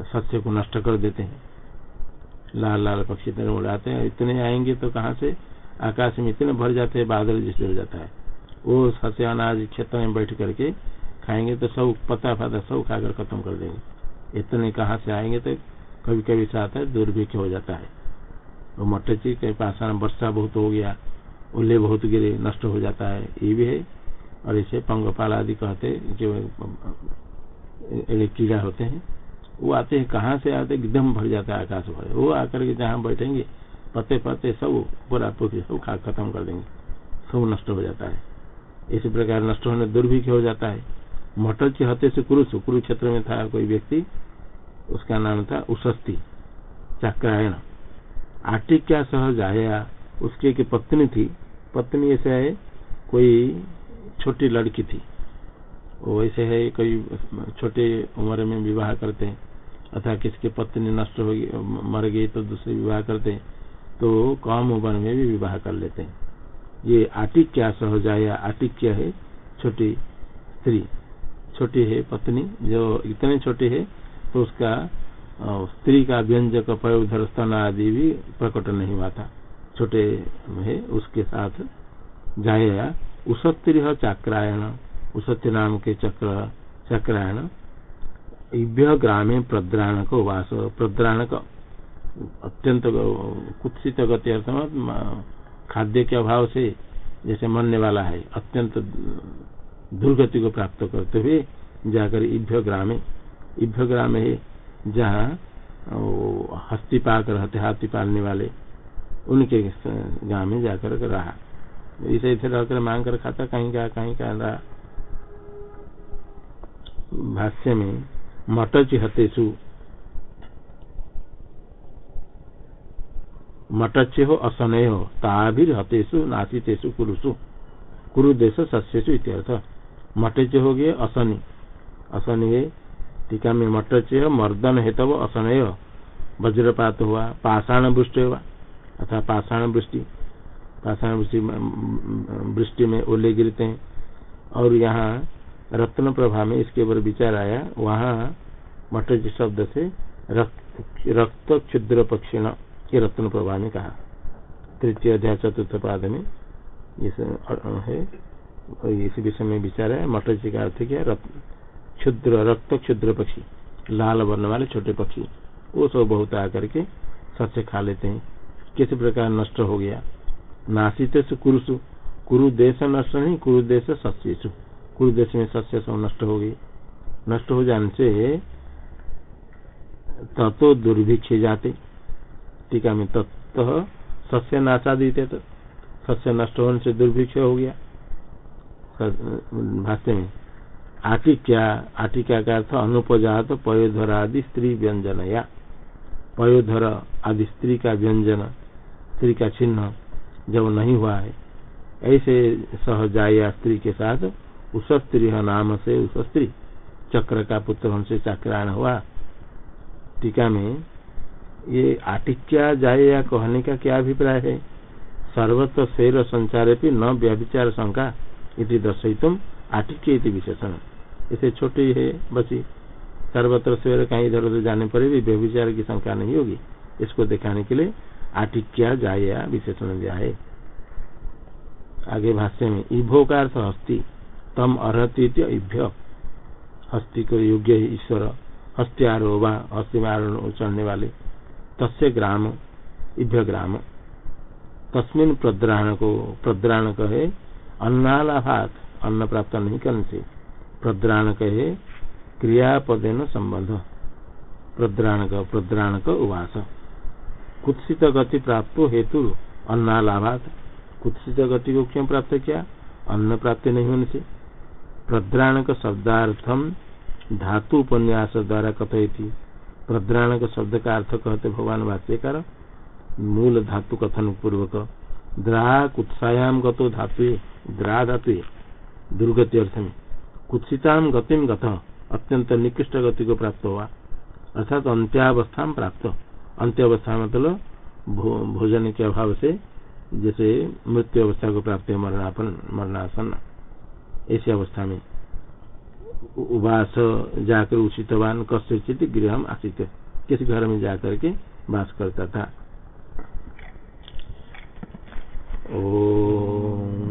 सस्य को नष्ट कर देते हैं। लाल लाल पक्षी तरह उड़ाते हैं, इतने आएँगे तो कहाँ से? आकाश में इतने भर जाते हैं, बादल जिससे हो जाता है। वो सस्य अनाज क्षेत्र में बैठ करके खाएँगे तो सब पता फता सब खाकर खत्म कर देंगे। इतने कहाँ से आएँगे तो कभी कभी से आता है, दुर्भिक्ष हो जाता है। वो मटची के पाषाण वर्षा बहुत हो गया उल्ले बहुत गिरे, नष्ट हो जाता है, ये भी है। और इसे पंगपाल आदि कहते जो कीड़ा होते हैं, वो आते हैं, कहाँ से आते एकदम भर जाता है आकाश भर। वो आकर के जहाँ बैठेंगे पत्ते पत्ते सब पूरा पुखी सब खा खत्म कर देंगे, सब नष्ट हो जाता है। इसी प्रकार नष्ट होने, दुर्भिक्ष हो जाता है। मटर हते से कुरुष कुरुक्षेत्र में था कोई व्यक्ति, उसका नाम था उशस्ती चक्रायण। आटिक्या सह जाया, उसकी एक पत्नी थी, पत्नी ऐसे है, कोई छोटी लड़की थी। वो ऐसे है, कोई छोटे उम्र में विवाह करते हैं अथवा किसकी पत्नी नष्ट हो गई, मर गई तो दूसरे विवाह करते हैं तो कम उम्र में भी विवाह कर लेते हैं। ये आटिक्या सह जाया आटिक्य है, छोटी स्त्री। छोटी है पत्नी, जो इतने छोटी है तो उसका स्त्री का व्यंजक पयोधर स्तन आदि भी प्रकट नहीं हुआ था। छोटे है, उसके साथ जाया। उसत्रि चाक्रायण उसत्य नाम के चक्र, चक्रायण, इभ्य ग्रामे प्रद्राणक वास, प्रद्राणक अत्यंत कुत्सित गति अर्थ खाद्य के अभाव से जैसे मरने वाला है, अत्यंत दुर्गति को प्राप्त करते हुए जाकर इभ्य ग्रामे, इभ्य ग्राम है, जहाँ हस्ती पाक रहते हाथी पालने वाले उनके गाँव में जाकर रहा। इसे इधर रहकर मांग कर खाता, कहीं का कहीं का रहा भाष्य में, मटच हतेसु। मटच्य हो असनय हो, ताभिर हतेषु नाशितेषु कुरुषु कुरुदेश सस्यु इत्यर्थ। मटच्य हो गए असनी असनी टीका में मटच मर्दन हेतव असनय वज्रपात हुआ, पाषाण वृष्टि हुआ, अथा पाषाण वृष्टि। पाषाण वृष्टि वृष्टि में ओले गिरते हैं। और यहाँ रत्न प्रभा में इसके ऊपर विचार आया, वहाँ मटज शब्द से रक्त क्षुद्र पक्षिण ये रत्न प्रभा ने कहा। तृतीय अध्याय चतुर्थ पाद में है। इस विषय में विचार है। मटज का अर्थ क्या क्षुद्र, रक्त क्षुद्र पक्षी, लाल वर्ण वाले छोटे पक्षी, वो सब बहुत आकर के सस्य खा लेते हैं। किस प्रकार नष्ट हो गया। नासित कुरुसु कुरु देश नष्ट नहीं कुरु देश सस्यु कुरु देश में सस्य सब नष्ट हो गई नष्ट हो जाने से तत्व दुर्भिक्ष जाते। टीका में तत्व सस्य नाशादित तो सस्य नष्ट होने से दुर्भिक्ष हो गया। भाष्य में आटिक्या आटिका का अर्थ अनुपजात, पयोधर आदि स्त्री व्यंजन। या पयोधर आदि स्त्री का व्यंजन, स्त्री का चिन्ह जब नहीं हुआ है, ऐसे सह सहजाया स्त्री के साथ उस स्त्री नाम से उस स्त्री चक्र का पुत्र हमसे चक्रायण हुआ। टीका में ये आटिक्या जाया कहने का क्या अभिप्राय है? सर्वत्र शैर संचार भी न व्यभिचार शंका। इति दर्शितुम आटिक्य विशेषण इसे छोटी है बची सर्वत्र शैर कहीं इधर उधर जाने पर भी व्यभिचार की शंका नहीं होगी। इसको दिखाने के लिए आटिक्या जाया विशेषण दिया है। आगे भाष्य में इभो का अर्थ हस्ती, तम अर्ति इभ्य। हस्ती को योग्य ईश्वर हस्त्यारोवा हस्ती में आरोह चढ़ने वाले। तस्य ग्राम, इभ्य ग्राम। तस्मिन प्रद्राण को प्रद्राण कहे अन्नालाभात अन्न प्राप्त नहीं करने से। प्रद्राण कहे क्रियापदे न संबंध। प्रद्राण का प्रद्राण का उवास कुत्सित गति प्राप्त हेतु अन्नालाभात कुत्सित गति को क्यों प्राप्त किया? अन्न प्राप्ति नहीं होने से। प्रद्राण का शब्दार्थम धातु उपन्यास द्वारा कथयती। प्रद्राण का शब्द का अर्थ कहते भगवान भाष्यकार मूल धातु कथन पूर्वक द्राक उत्सायाम गतो धातु द्रा धातु दुर्गति अर्थ में कुत्सिताम गतिम गत। अत्यंत निकृष्ट गति को प्राप्त हुआ अर्थात अंत्यावस्था प्राप्त। अंत्यावस्था मतलब भोजन के अभाव से जैसे मृत्यु अवस्था को प्राप्त है मरणापन, मरणासन। ऐसी अवस्था में उवास जाकर उचितवान कस्य गृह आसित। किस घर में जाकर के वास करता था। ॐ